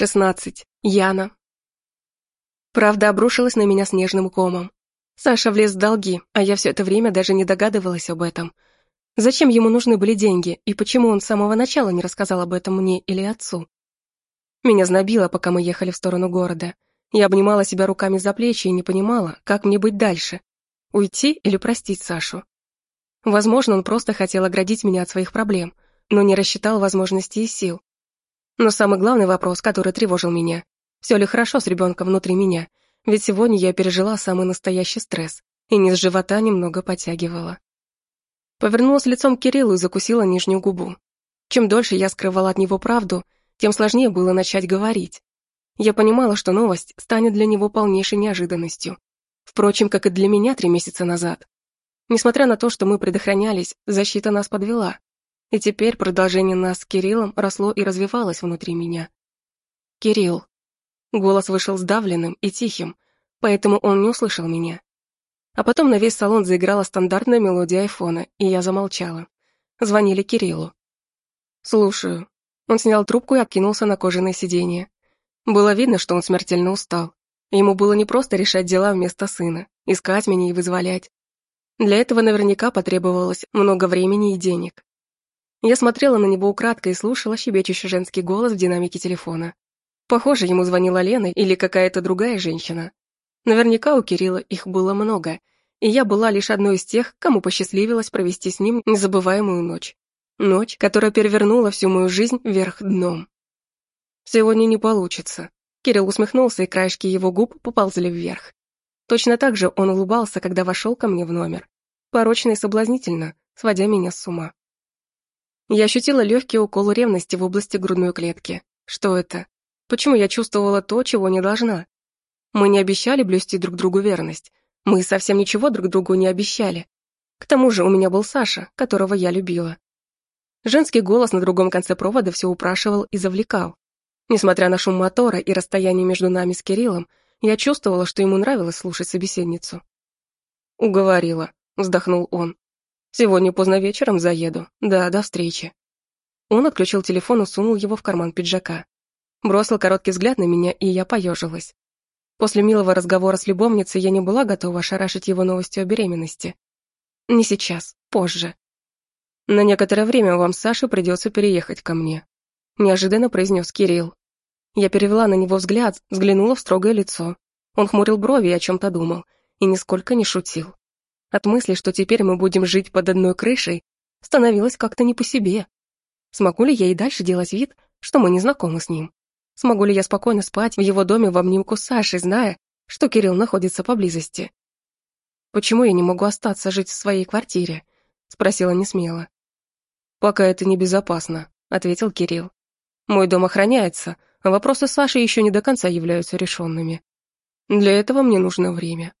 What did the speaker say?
16. Яна. Правда обрушилась на меня снежным комом. Саша влез в долги, а я все это время даже не догадывалась об этом. Зачем ему нужны были деньги, и почему он с самого начала не рассказал об этом мне или отцу? Меня знобило, пока мы ехали в сторону города. Я обнимала себя руками за плечи и не понимала, как мне быть дальше. Уйти или простить Сашу? Возможно, он просто хотел оградить меня от своих проблем, но не рассчитал возможностей и сил. Но самый главный вопрос, который тревожил меня, все ли хорошо с ребенком внутри меня, ведь сегодня я пережила самый настоящий стресс, и низ живота немного подтягивала. Повернулась лицом к Кириллу и закусила нижнюю губу. Чем дольше я скрывала от него правду, тем сложнее было начать говорить. Я понимала, что новость станет для него полнейшей неожиданностью. Впрочем, как и для меня три месяца назад. Несмотря на то, что мы предохранялись, защита нас подвела. И теперь продолжение нас с Кириллом росло и развивалось внутри меня. «Кирилл». Голос вышел сдавленным и тихим, поэтому он не услышал меня. А потом на весь салон заиграла стандартная мелодия айфона, и я замолчала. Звонили Кириллу. «Слушаю». Он снял трубку и откинулся на кожаное сиденье. Было видно, что он смертельно устал. Ему было не просто решать дела вместо сына, искать меня и вызволять. Для этого наверняка потребовалось много времени и денег. Я смотрела на него украдкой и слушала щебечущий женский голос в динамике телефона. Похоже, ему звонила Лена или какая-то другая женщина. Наверняка у Кирилла их было много, и я была лишь одной из тех, кому посчастливилось провести с ним незабываемую ночь. Ночь, которая перевернула всю мою жизнь вверх дном. Сегодня не получится. Кирилл усмехнулся, и краешки его губ поползли вверх. Точно так же он улыбался, когда вошел ко мне в номер. Порочно и соблазнительно, сводя меня с ума. Я ощутила легкий укол ревности в области грудной клетки. Что это? Почему я чувствовала то, чего не должна? Мы не обещали блюсти друг другу верность. Мы совсем ничего друг другу не обещали. К тому же у меня был Саша, которого я любила. Женский голос на другом конце провода все упрашивал и завлекал. Несмотря на шум мотора и расстояние между нами с Кириллом, я чувствовала, что ему нравилось слушать собеседницу. «Уговорила», — вздохнул он. Сегодня поздно вечером заеду. Да, до встречи. Он отключил телефон и сунул его в карман пиджака. Бросил короткий взгляд на меня, и я поежилась. После милого разговора с любовницей я не была готова ошарашить его новостью о беременности. Не сейчас, позже. На некоторое время вам с Сашей придется переехать ко мне. Неожиданно произнес Кирилл. Я перевела на него взгляд, взглянула в строгое лицо. Он хмурил брови и о чем-то думал, и нисколько не шутил. От мысли, что теперь мы будем жить под одной крышей, становилось как-то не по себе. Смогу ли я и дальше делать вид, что мы не знакомы с ним? Смогу ли я спокойно спать в его доме в обнимку с Сашей, зная, что Кирилл находится поблизости? «Почему я не могу остаться жить в своей квартире?» — спросила несмело. «Пока это небезопасно», — ответил Кирилл. «Мой дом охраняется, а вопросы Саши еще не до конца являются решенными. Для этого мне нужно время».